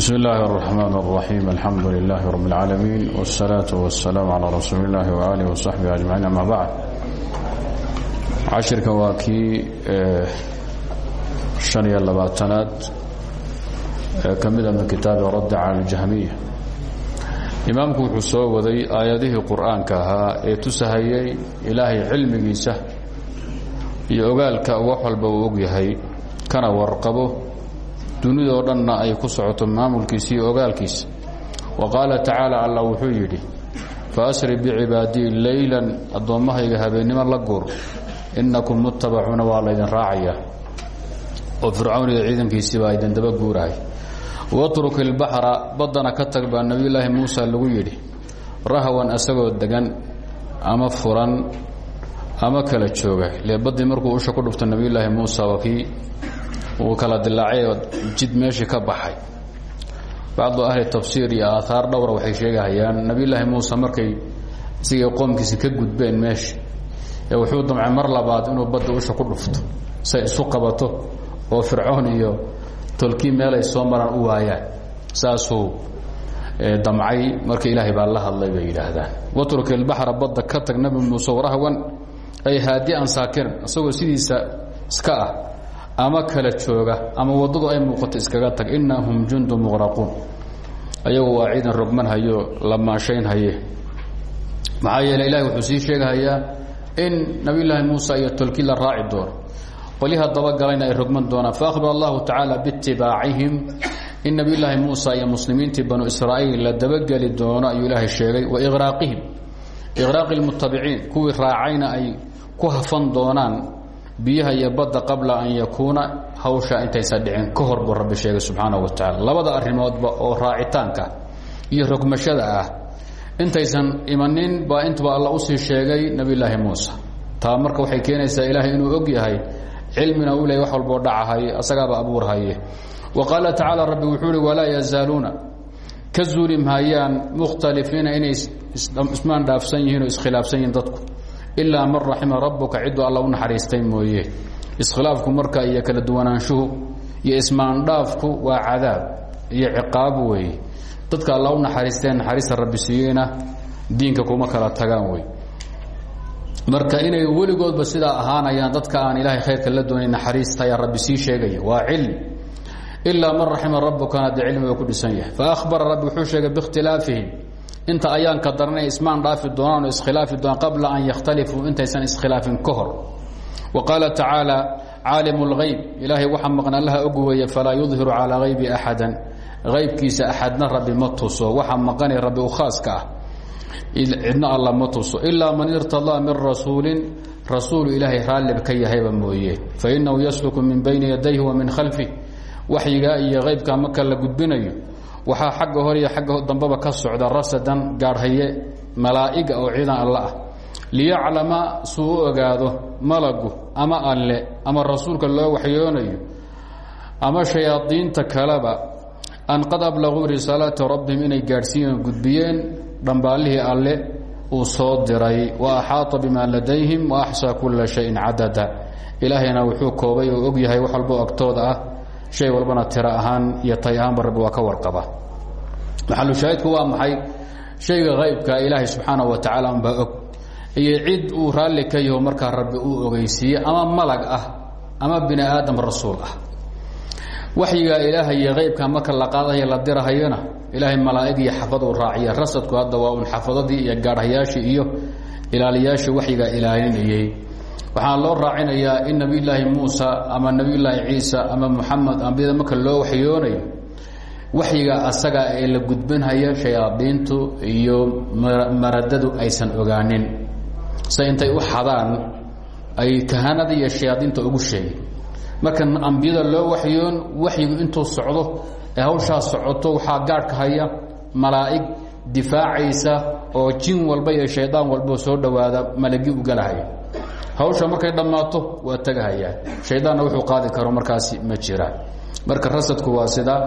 bsm اllahi الرحmn الرaحيم alxamdu لlah رb العaalمين والslaaة والسlاam عlى rasuuli الlah وآlih وصaxbih أجمaعيin ama bعd cashirka waa kii شhan iyo labaatanaad ee ka mida min kitaabi radd calى اljahmiya imaamku wuxuu soo waday aayadihii qur'aanka ahaa ee tusahayay ilaahay cilmigiisa iyo ogaalka wax walba uu og yahay kana warqabo dunidoo dhanna ay ku socoto maamulkiisa iyo ogaalkiisa. Wa qaala tacaala allah wuxuu yidhi fa asri bicibaadii leylan addoommahayga habeennimo la guur. Innakum muttabacuuna waa laydin raacayaa oo fircawn iyo ciidankiisii baa idin daba guurahay. Watruk ilbaxra baddana ka tag baa nebiyulaahi muusa lagu yidhi. Rahwan asagoo degan ama furan ama kala jooga. Baddii markuu usha ku dhufto nebiyulaahi muusa waa kii uu kala dilaacay jid meeshii ka baxay. Bacdu ahli tafsiir iyo aaaar dhowra waxay sheegahayaan nebiyulaahi muuse markay isigay qoomkiisi ka gudbeen meesha ee wuxuu damcay mar labaad inuu badda usha ku dhufto say isu qabato oo fircoon iyo tolkii meelay soo maraan u waayaan. Saasuu damcay marka ilaahay baa la hadlay bay yidhaahdaan. Watruk ilbaxra badda ka tag nebi muuse warahwan ay haadian saakiran isagoo sidiisa iska ah ama kala jooga ama waddadu ay muuqato iskaga tag inahum jundu muqraquun ayagu waa ciidan rogman hayo la maashayn haye. Maxaa yeele ilahi wuxuu sii sheegahayaa in nabiyulaahi muusa iyo tolkii la raaci doono qolyaha dabagalayna ay rogman doonaan faahbar allahu tacaala biitibaacihim in nabiyulaahi muusa iyo muslimiintii banu israa'iil la dabageli doono ayuu ilaahay sheegay wa iqraaqihim iqraaqi lmutabiciin kuwii raacayna ay ku hafan doonaan biyaha iyo badda qabla an yakuuna hawsha intaysan dhicin ka hor buu rabbi sheegay subxaanahu wa tacaala labada arrimoodba oo raacitaanka iyo rogmashada ah intaysan imanin baa intuba alla u sii sheegay nebiyulaahi muusa taa marka waxay keenaysaa ilaahay inuu og yahay cilmina uu leeyay wax walboo dhacahaye asagaaba abuurhaye wa qaala tacaala rabbi wuxuu uhi walaa yazaaluuna ka zuuli mahayaan mukhtalifiina inay ismaan dhaafsan yihiin oo dadku ilaa man raxima rabuka ciduu alla u naxariistay mooye. Iskhilaafku marka iyo kala duwanaanshuhu iyo ismaandhaafku waa cadaab iyo ciqaab weeye dadka alla u naxariisteen naxariista rabbi siiyeyna diinka kuma kala tagaan wey marka inay weligoodba sidaa ahaanayaan dadka aan ilaahay khayrka la doonayn naxariista ayaa rabbi sii sheegaya. Waa cilmi. Ilaa man raxima rabukana dee cilmiga ku dhisan yahay. Faahbara rabbi wuxuu sheegay bikhtilaafihim inta ayaan ka daranay ismaan dhaafi doonaan oo iskhilaafi doonaan qabla an yakhtalifuu intaysan iskhilaafin ka hor. Wa qaala tacaala caalimu اlgayb ilaahay waxa maqan allaha og weeye yudhiru calaa haybi axadan haybkiisa axadna rabbi ma tuso waxa maqanay rabbi u khaaska ah cidna alla ma man irtadaa min rasuulin rasuulu ilaahay raallib ka yahayba mooye. Fainahu yasluku min bayni yadayhi wa min khalfih waxyigaa iyo haybkaa marka la gudbinayo waxaa xagga hore iyo xagga dambeba ka socda rasadan gaadhaye malaa'iga oo ciidan alle ah. Liyaclama suu u ogaado malagu ama alle ama rasuulka loo waxyoonayo ama shayaadiinta kaleba an qad ablaguu risaalaati rabbihim inay gaadhsiiyeen gudbiyeen dhambaalihii alle uu soo diray. Wa axaata bimaa ladayhim wa axsaa kula shayin cadada. Ilaahayna wuxuu koobay oo og yahay wax walbo agtooda ah shay walbana tiro ahaan iyo tay ahaanba rabbi waa ka warqaba. Maxalushaahidku waa maxay? Shayga haybka ilaahay subxaana wa tacaala unbaa og. Iyo cid uu raalli ka yaho markaa rabbi uu ogeysiiye ama malag ah ama bini aadam rasuul ah. Waxyigaa ilaahay iyo haybka marka la qaadayo la dirahayona ilaahay malaa'ig iyo xafad uu raaciya. Rasadku hadda waa un xafadadii iyo gaadhayaashii iyo ilaaliyaashii waxyigaa ilaalinayey waxaa loo raacinayaa in nebiyulaahi muusa ama nebiyulaahi ciisa ama muxamed ambiyada marka loo waxyoonayo waxyiga asaga ee la gudbinhaya shayaadiintu iyo maradadu aysan ogaanin. Se intay u xadaan ay kahanada iyo shayaadiinta ugu sheegay. Marka ambiyada loo waxyoon waxyigu intuu socdo ee hawshaa socoto waxaa gaadhka haya malaa'ig difaacaysa oo jin walba iyo shaydaan walbo soo dhowaada malagi u galahaya hawsha markay dhammaato waa tegahayaan shaydaanna wuxuu qaadi karo markaasi ma jiraan marka rasadku waa sidaa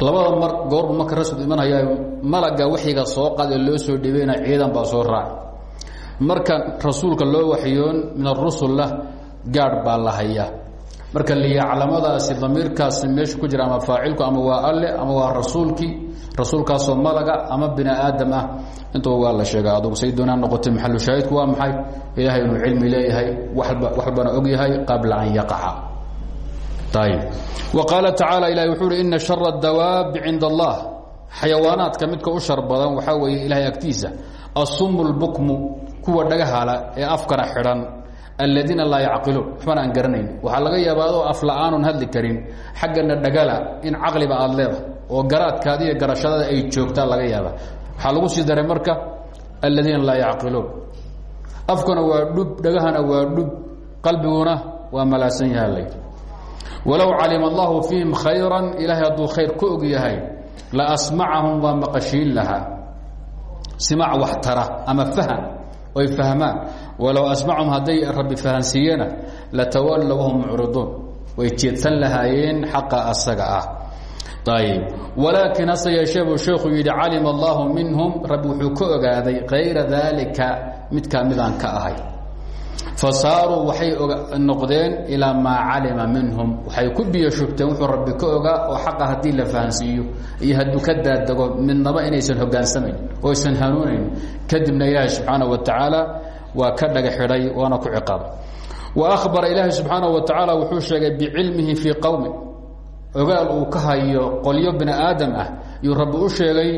labada mar goorbu marka rasad imanaya malaga waxyiga soo qaad loo soo dhibeyna ciidan baa soo raaci marka rasuulka loo waxyoon min arusulla gaadh baa la hayaa. Marka liyaclamadaasi damiirkaasi meesha ku jira ama faacilku ama waa alle ama waa rasuulkii rasuulkaasoo malaga ama bini aadam ah. Intuba waa la sheega adugu say doonaa noqotay maxalu shaahidku waa maxay? Ilaahay inuu cilmi leeyahay wax walbana og yahay qabla an yaqaca. Ayb wa qaala tacaala ilahi wuxuu uhi ina shara allah. Xayawaanaadka midka u shar badan waxaa weeye ilahay agtiisa. Asum lbukmu kuwa dhagahala ee afkana xidhan aladiina laa yacqiluun. Waxbana aan garanayn. Waxaa laga yaabaa af la'aanun hadli karin xaggana dhagala in caqliba aad leedahay oo garaadkaada iyo garashadada ay joogtaa laga yaaba. Waxaa lagu sii daray marka aladiina laa yacqiluun. Afkuna waa dhub dhagahana waa dhub qalbiguna waa malaasan yahalay walow calima allahu fiihim khayra ilaahay hadduu khayr ku og yahay la asmacahum waa maqashiin lahaa. Simac wax tara ama faham oy fahmaan. Walow asmacahum hadday rabbi fahansiiyena latawallow wahum mucriduun. Way jeedsan lahaayeen xaqa asaga ah walaakin hase yeeshee buu sheekhu yidhi calima allahu minhum rabbi wuxuu ka ogaaday kayra daalika midkaa midaan ka ahay fasaaruu waxay noqdeen ilaa maa calima minhum waxay ku biyo shubteen wuxuu rabbi ka ogaa oo xaqa haddii la fahansiiyo iyo hadduu ka daadego midnaba inaysan hogaansamayn oo aysan hanuunayn kadibna ilaahay subxaana wa tacaala waa ka dhaga xidhay waana ku ciqaabay wa ahbara ilaahay subxaana wa tacaala wuxuu sheegay bicilmihi fii qowmi ogaal uu ka hayo qolyo bini aadam ah yuu rabbi u sheegay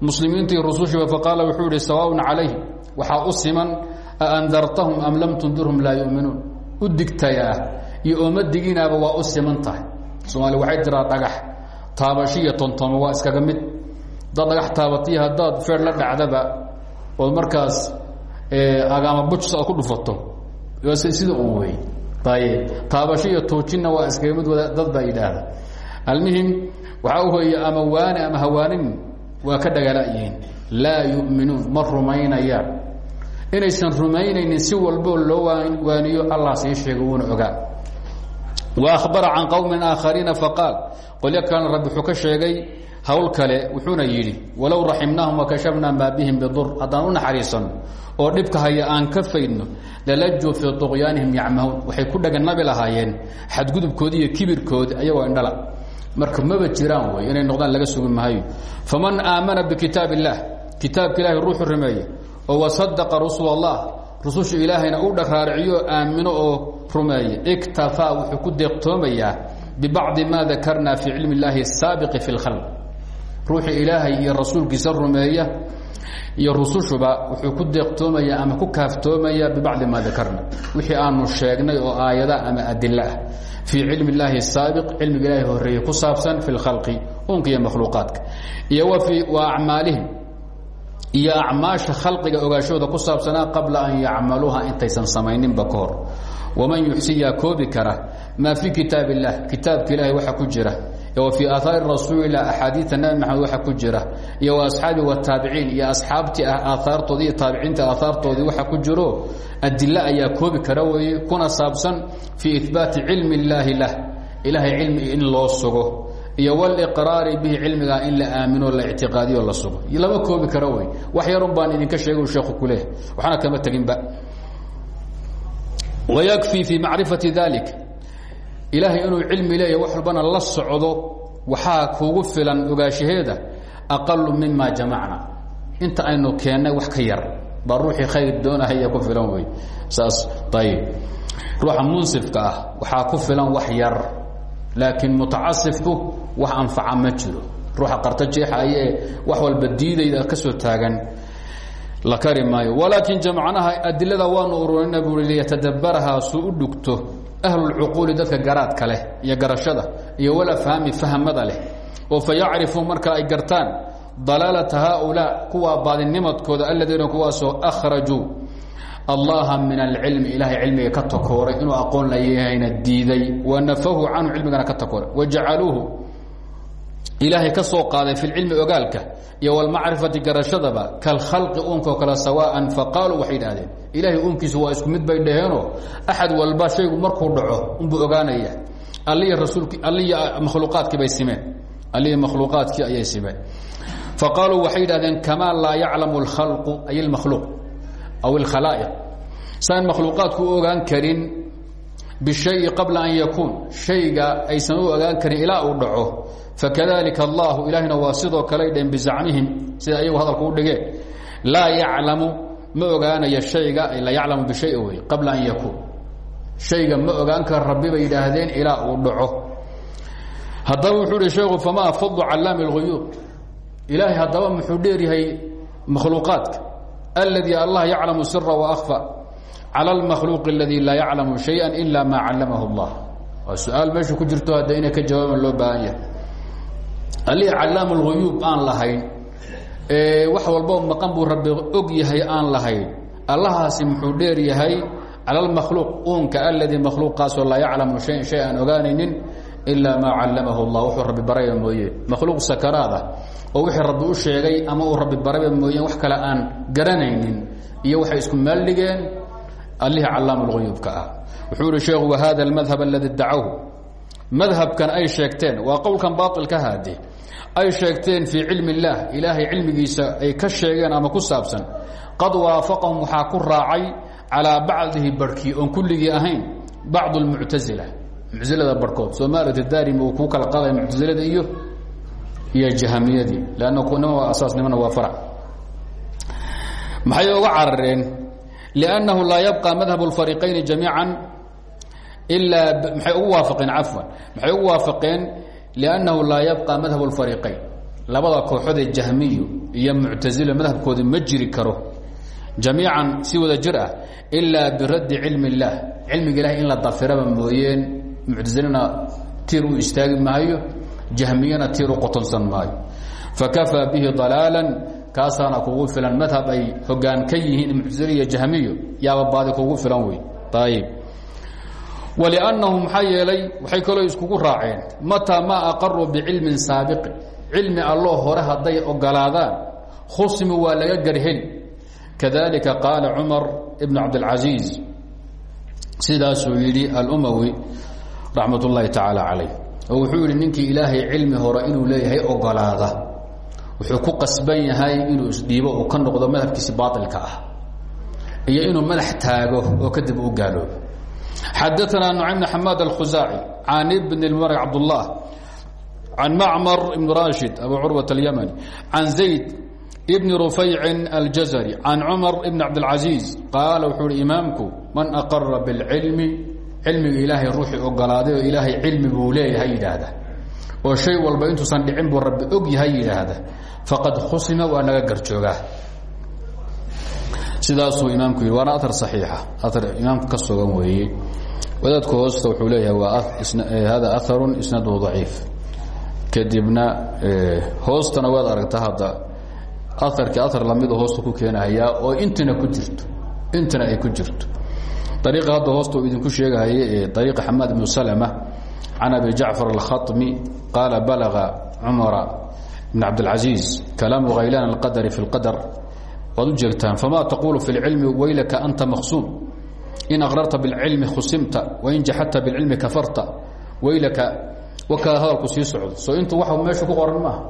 muslimiintii rusushiba faqaala wuxuu ihi sawaaun calayhi waxaa u siman aandartahum am lam tundirhum laa yuminuun. U digtayaa iyo ooma diginaaba waa u siman tahay. Soomaali waxay tiraa dhagax taabasho iyo tontomo waa iskaga mid. Hadaad dhagax taabatiyo haddaad feer la dhacdaba ood markaas agaama bujs aad ku dhufato sida un wey ayb taabasho iyo tuujinna waa iskaga mid dad baa yidhaahda almuhim waxaa weeye ama waani ama hawaanin waa ka dhagalayihiin laa yuminuun ma rumaynayaan inaysan rumaynaynin si walboo loo waaniyo allah sii sheega wuuna ogaa wa ahbara can qowmin aakhariina faqaal qolyo kalena rabbi wuxuu ka sheegay hawl kale wuxuuna yidhi walow raximnaahum wakashafnaa maa bihim bidur haddaan u naxariisanno oo dhibka haya aan ka faydno lalajuu fii طuqyaanihim yacmahuun waxay ku dhaganabi lahaayeen xadgudubkoodi iyo kibirkoodi ayagoo indhala marka maba jiraan wey inay noqdaan laga sugi maayo faman aamana bikitaab اllah kitaabka ilahay ruuxu rumeeye oo wasadaqa rusul allah rususha ilaahayna u dharaariciyo aamino oo rumeeye iktafaa wuxuu ku deeqtoomayaa bibacdi ma dakarna fii cilmi اllahi الsaabiqi fi اlkhalq ruuxii ilaahay iyo rasuulkiisa rumeeya iyo rusushuba wuxuu ku deeqtoomaya ama ku kaaftoomaya bibacdi ma dakarna wixii aanu sheegnay oo aayada ama adilo ah fii cilmi اllaahi الsaabiq cilmiga ilahay horeeye ku saabsan fi اlkhalqi unka iyo makhluuqaadka iyo wa acmaalihim iyo acmaasha khalqiga ogaashooda ku saabsanaa qabla an yacmaluuha intaysan samayninba ka hor waman yuxsiyaa koobi kara maa fii kitaab اllah kitaabka ilahay waxa ku jira wa fii aahaari rasuulilah axaadiia nabi maxamed waxa ku jira iyo wa asxaabi wataabiciin iyo asxaabtii ah aahaartoodii iyo taabiciinta aahaartoodii waxa ku jiro adilo ayaa koobi kara weeye kuna saabsan fii ihbaati cilmi اllaahi lah ilahay cilmi in loo sugo iyo wlqraari bihi cilmigaa in la aamino la ictiqaadiyo la sugo. Lama koobi karo wey wax yarun baan idinka sheega sheeku kuleh waxna kama teginba. Wayakfii fii macrifati dalik ilaahay inuu cilmi leeyahy wax walbana la socdo waxaa kuugu filan ogaashaheeda aqalu mima jamacna. Inta aynu keennay wax ka yar baa ruuxii khayr doonahaya ku filan wey. Saas ayib ruuxa munsifka ah waxaa ku filan wax yar laakiin mutacasifku wax anfaca ma jiro. Ruuxa qarto jeexaya ee wax walba diidayda ka soo taagan la kari maayo. Walaakin jamcnaha adilada waanu ururina bui liyatadabaraha suu u dhugto ahlulcuquuli dadka garaadka leh iyo garashada iyo walafhaami fahmada leh oo fa yacrifuu marka ay gartaan dalaalata haaulaa kuwaa baadinimadkooda aladiina kuwaasoo akhrajuu allaha min alcilmi ilahay cilmiga ka takooray inuu aqoon layahayna diiday wa nafahu canhu cilmigana ka takooray wajacaluuhu ilaahay ka soo qaaday fi lcilmi ogaalka iyo wlmacrifati garashadaba kalkhalqi unkoo kale sawaan faqaaluu waxay idhahdeen ilahay unkiisu waa isku mid bay dhaheenoo axad walba shaygu markuu dhaco unbuu ogaanaya alliya rasuulki alliya makhluuqaadkii bay simeen. Alliya makhluuqaadkii ayay simeen faqaaluu waxay yidhahdeen kamaa laa yaclamu اlkhalqu ay اlmakhluuq aw اlkhalaa'iq saan makhluuqaadku u ogaan karin bishayi qabla an yakuun shayga aysan u ogaan karin ilaa uu dhaco fakadalika allahu ilaahina waa sidoo kale dheen bizacnihim sida ayagu hadalku u dhigeen laa yaclamu ma ogaanaya shayga la yaclamu bishay wey qabla an yakuun shayga ma ogaan kara rabbi bay yidhaahdeen ilaa uu dhaco haddaba wuxuu ihi sheekhu famaa fadlu callaami اlguyuub ilaahay haddaba muxuu dheeryahay makhluuqaadka. Aladi allah yaclamu sira waakfa cala almakhluuqi aladi laa yaclamu shaya ila maa callamahu اllah waa su'aal meesha ku jirto ka jawaaban loo baahan yahay. Allihii callaam اlhuyuub aan lahayn wax walbo maqan buu rabbi og yahay aan lahayn allahaasi muxuu dheer yahay cala almakhluuq uunka aladi makhluuqaasoo laa yaclamu shayan shay aan ilaa maa callamahu اllah wuxuu rabbi baraya mooye makhluuq sakaraad ah oo wixii rabbi u sheegay ama uu rabbi baraba mooyeen wax kale aan garanaynin iyo waxay isku maaldhigeen allihii callaam اlguyuubka ah wuxuu ihi sheekhu wahada اlmadhab aladi dacawhu madhabkan ay sheegteen waa qowlkan baailka haade ay sheegteen fii cilmi اllah ilaahay cilmigiisa ay ka sheegeen ama ku saabsan qad waafaqahum waxaa ku raacay calىa bacdihi barhkii oon kulligii ahayn bacd اlmuctazila muctasilada barhkood soomaalia daarimi uu kuu kala qaadaya muctasilada iyo iyo jahamiyadii lanna nima waa asaas nimana waa farac maxay uga carareen liannahu laa yabqa madhab اlfariqayni jamiica ilaa maxay ugu waafaqeen cafwan maxay ugu waafaqeen liannahu laa yabqa madhab اlfariqayn labada kooxood ee jahmiyo iyo muctasilo madhabkoodi ma jiri karo jamiican si wada jir ah ilaa biraddi cilmi اllah cilmiga ilahay in la dafiraba mooyeen muctasilana tiir u istaagi maayo jahmiyana tiir u qotonsan maayo. Fakafaa bihi dalaalan kaasaana kugu filan madhab ay hogaan ka yihiin muctasile jahmiyo yaaba baadi kugu filan wey ayib wlnnahu maxaa yeelay waxay kaloo iskugu raaceen mataa maa aqaruu bicilmin saabiqi cilmi alloo hore hadday ogolaadaan khusmi waa laga garheli kadalika qaala cumar ibn cabdاlcaziiz sidaasuu yidhi alumawi raxmat ullaahi tacaala calayh. Wuxuu ninkii ilaahay cilmi hore inuu leeyahay ogolaada. Wuxuu ku qasban yahay inuu isdhiibo uu ka noqdo madhabkiisi baailka ah. Iyo inuu madax taago oo kadib u gaaloobo xadaanaa nucaym bn xamaad alkhusaaci can ibn mar cabdullah can macmar ibn rashid abu curwat alyamani can zayd ibn rufaycin aljazari can cumar ibn cabdilcaziiz qaala wuxuu hi imaamku man aqara biاlcilmi cilmiga ilaahay ruuxii ogolaaday oo ilaahay cilmi buu leeyahay yidhaahda. Oo shay walba intuusan dhicin buu rabbi og yahay yidhaahda. Faqad khusima waa naga garjoogaa. Sidaasuu imaamku yidhi waana aar صaxiixa aar imaamka ka sugan weeye. Wadaadku hoosta wuxuu leeyahay waa hada aharu isnaduhu ضaciif kadibna hoostana waad aragta hadda aarkii aar lamida hoosta ku keenahayaa oo intina ku jirto intana ay ku jirto ariiqa hadda hoostu idinku sheegahaye ee ariiqa xamaad bnu salma can abi jacfar alkhatmi qaala balaga cumara bn cabdilcasiiz kalaamu khaylaan alqadari fi lqadar waad u jeegtaan famaa taquulu fi lcilmi waylaka anta maqsuum in aqrarta bilcilmi khusimta wain jaxadta bilcilmi kafarta waylaka wakaa hadalku sii socdo soo intu wa meesha ku qoran maaha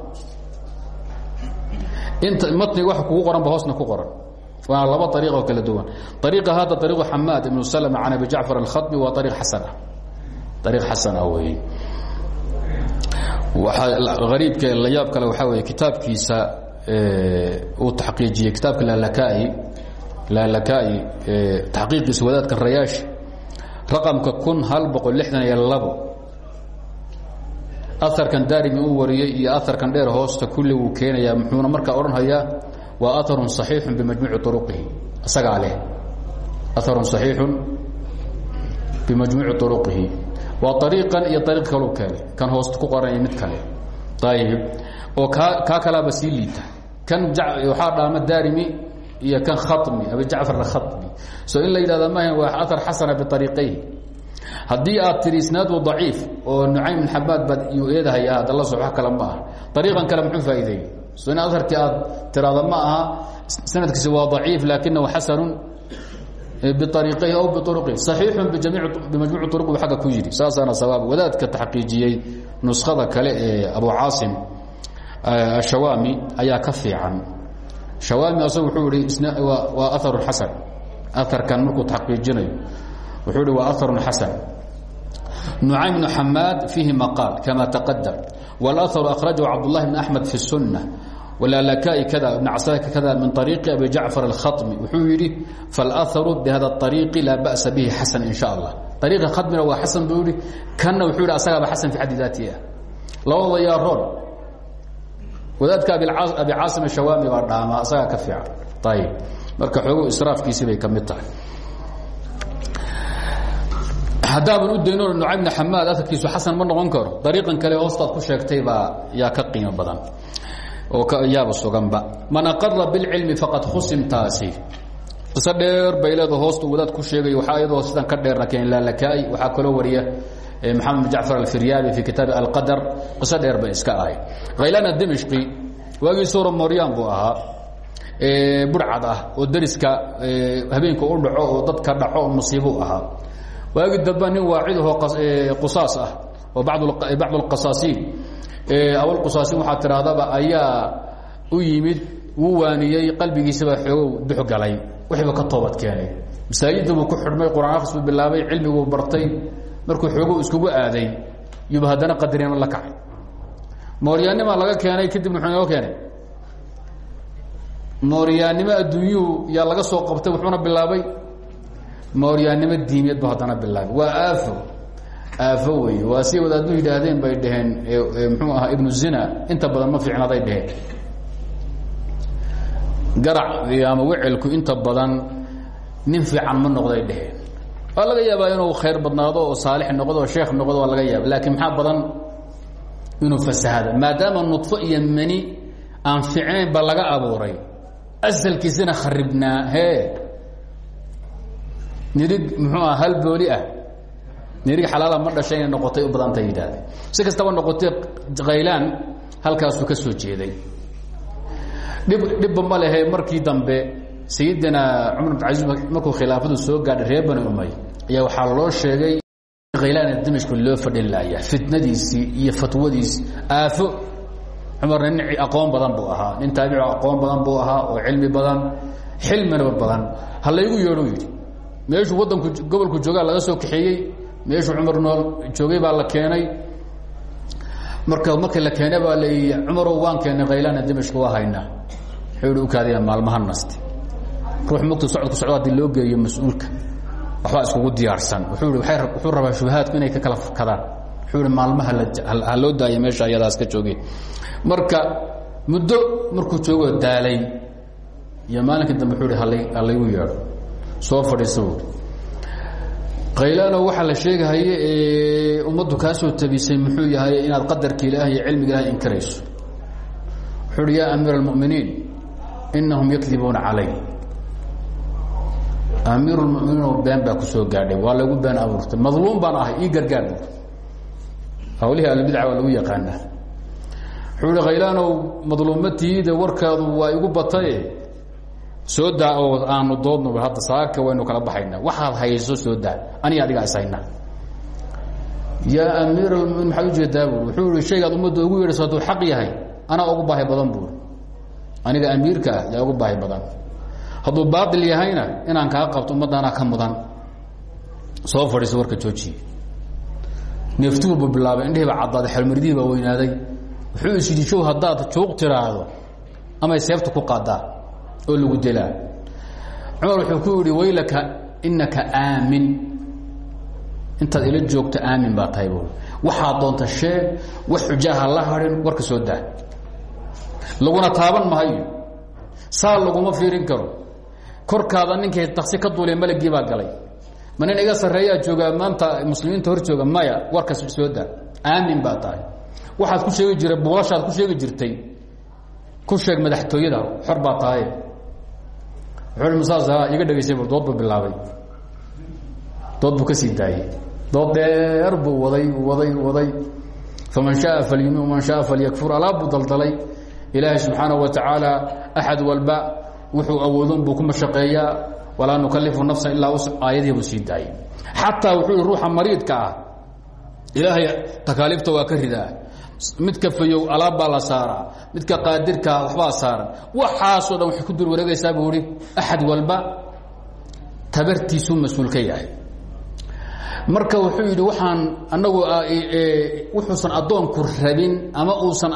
int matniga waa kugu qoran ba hoosna ku qoran waana laba ariiqoo kala duwan. Ariiqa hadda ariiqu xamaad ibnu slm can abi jacfar alkhaطmi waa ariiq xasan ah ariiq xasan ah wey ariibka la yaab kale waxaa wey kitaabkiisa uu taqiijiyey kitaabka lalakaai lalakaai taxqiiqiisa wadaadka rayaashi raqamka kun hal boqol lixdan iyo labo. Aarkan daarimi uu wariyey iyo aarkan dheer hoosta kulli wuu keenayaa. Muxuuna markaa odhanhayaa waa aarun صaxiixu bimajmuuci uruqihi isagaa leh aarun صaxiixu bimajmuuci uruqihi waa ariiqan iyo ariiq kaluu keenay kan hoosta ku qoranaya mid kale ayib oo kaa kaa kalaaba sii liita kan waxaa dhaama daarimi iyo kan khaطmi abi jacfar akhaطmi so in la yidhahda maha waa aar xasana biariiqayhi haddii aad tiri isnaadu daciif oo nucaym xamaad baad yu eedahaya hadda la sox kale ma aha ariiqan kale muxuu faa'iideeyey Aharkii aad tiraada ma aha. Sanadkiisi waa daciif laakinahu xasanu biariiqayhi aw biuruqihi صaxiixu bimajmuuci uruq agga ku yidhi. Saasaana sawaab wadaadka taxqiijiyey nuskhada kale ee abu caasim ashawaami ayaa ka fiican. Shawaami asagu wuxuu ihi waa aharu xasan. Aharkan markuu taxqiijinayo wuxuu hi waa aharun xasan. Nucaym bnu xamaad fiihi maqaal kama taqadam wاlأharu akhrajahu cabdالlahi bn axmed fi الsunة wlalakaai kada ibn casaka kada min طariiqi abi jacfar alkhaطmi wuxuu yidhi faاlأharu bihada الطariiqi laa ba'sa bihi xasan in sha allah ariiqa khaطmina waa xasan buu yihi kanna wuxuu yidhi asagaaba xasan fi xaddi daatihi ah labadooda yaa roon wadaadka abi caasim ashawaami baa dhaama asagaa ka fiican ayib marka xoogo israafkiisii bay ka mid tahay haddaaban u dayno nucaym bn xamaad aarkiisu xasan ma noqon karo. Dariiqan kale hoostaad ku sheegtay baa yaa ka qiimo badan oo yaaba suganba. Man aqara bilcilmi faqad khusim taasi. Qiso dheer bay leeda hoosta wadaad ku sheegay waxaa iyadoo sidan ka dheerna keen laalakaai waxaa kaloo wariya maxamed bin jacfar alfiryaabi fi kitaabi alqadar. Qiso dheer bay iska ahay. Khaylaan dimishqi waagiisa hore mooryaan buu ahaa burcad ah oo dariska habeenka u dhaco oo dadka dhaco oo musiibu ahaa waagi damba nin waacidahoo qusaas ah oo bacd اlqasaasiin awlqusaasiin waxaa tidhahdaba ayaa u yimid wuu waaniyey qalbigiisabaa xoogow duxgalay wixiiba ka toobad keenay. Masaajidda buu ku xidhmay quraan akhris buu bilaabay cilmiguu bartay markuu xoogow iskugu aaday yuba haddana qadarima la kacay. Mooryaannima laga keenay kadibna muxuu inoo keenay? Mooryaannimo adduunyuhu yaa laga soo qabtay wuxuuna bilaabay mooryaannimo diimeed bu haddana bilaabay. Waa aafo. Aafo wey waa si wadaaddu yidhaahdeen bay dhaheen mxuu ahaa ibnu zina. Inta badan ma fiicnaday dheheen garac ama wecelku inta badan nin fiican ma noqday dheheen waa laga yaabaa inuu khayr badnaado oo saalix noqdo oo sheekh noqdo waa laga yaaba laakiin maxaa badan? Inuu fasahado maadaama nudfo iyo mani aan fiicnayn ba laga abuuray. Asalkiisina kharibnaa hee nirig muxuu aha hal booli ah. Nirig xalaala ma dhashay inay noqotay u badanta yidhahdeen si kastaba noqotay khaylaan halkaasuu ka soo jeeday. Dhib dhibba ma markii dambe sayidina cumar bn caiis markuu khilaafadu soo gaadhay reer bani umay ayaa waxaa loo sheegay khaylaan dimashku loo fadhin laaya fitnadiisii iyo fatwadiisi aafo. Cumarna nin aqoon badan buu ahaa. Nin taabico aqoon badan buu ahaa oo cilmi badan xilmina badan. Ha laygu yidhi meeshuu waddanku gobolku joogaa laga soo kaxeeyey meeshuu cumar nool joogay baa la keenay. Marka markii la keenay baa la cumarow waan keenay khaylaana dimashka waa haynaa. Wuxuu ihi ukaadaya maalmaha nasti. Ruux mugta socodku socdo haddii loo geeyo mas'uulka waxbaa iskugu diyaarsan. Wuxuu waay wuxuu rabaa shubahaadku inay ka kala fakadaan wuxuu ihi maalmaha ha loo daaya meesha ayadaas ka joogeen. Marka muddo markuu joogoo daalay iyo maalinkii dambe wuxuu ihi halay halaygu yeedho soo fadhiisa buui khaylaano waxaa la sheegahaye ee ummaddu kaa soo tabisay muxuu yahay inaad qadarka ilaah iyo cilmiga ilaah inkarayso. Wuxuu uhi yaa amiir اlmuminiin inahum yakdibuuna calay. Amiir lmuminiin been baa ku soo gaadhay waa lagu been abuurtay. Madluum baan ahay ii gargaar hawlihii ahlbidca waa lagu yaqaanaa. Wuxuu khaylaanow madluumatiida warkaadu waa igu bataye soo daa oo aanu doodnoba hadda saaka waynu kala baxaynaa waxaad hayso soo daa aniga adigaa is haynaa yaa amiir almuminiin maxaad u jeedaa buui wuxuu ihi shaygaad ummadda ugu yeedhayso hadduu xaq yahay. Anaa ugu baahi badan buuri aniga amiirka ah yaa ugu baahi badan. Hadduu baail yahayna inaan kaa qabto ummaddaanaa ka mudan. Soo fadhiiso warka joojiye. Neeftuhubu bilaabay indhihiiba caddaaday xelmaridihii baa weynaaday. Wuxuu is yidhi show haddaad juuq tiraahdo amay seefta ku qaadaa oo lagu delaa cumar wuxuu ku yidhi waylaka inaka aamin. Intaad ila joogto aamin baa tahay buui waxaad doonta sheeg wax xujaaha la harin warka soo daa. Laguna taaban mahayo saa laguma fiirin karo. Korkaada ninkay taksi ka duulee malgii baa galay. Ma nin iga sarreeyaa joogaa maanta muslimiinta hor jooga maya warkas soo daa. Aamin baa tahay. Waxaad ku sheegi jiray buulashaad ku sheegi jirtay. Ku sheeg madaxtooyada xor baa tahay saas iga dhegaysay dood buu bilaabay. Dood buu ka sii daayey dood dheer buu waday waday waday. Faman shaaa falyumin waman shaaa falyakfur. Alaab buu daldalay. Ilaahay subxaanaه wa tacaala axad walba wuxuu awoodon buu ku mashaqeeyaa. Walaa nukalifu nafsa ilaa aayadihii buu sii daayey xataa wuxuu ruuxa mariidka ah ilaahay takaaliifta waa ka ridaa midka fayow alaab baa la saaraa midka qaadirkaa waxbaa saaran waxaasoo dhan waxay ku dul wareegaysaa buu ihi axad walba tabartiisuu mas'uul ka yahay. Marka wuxuu yidhi waxaan anagu wuxuusan addoonku rabin ama uusan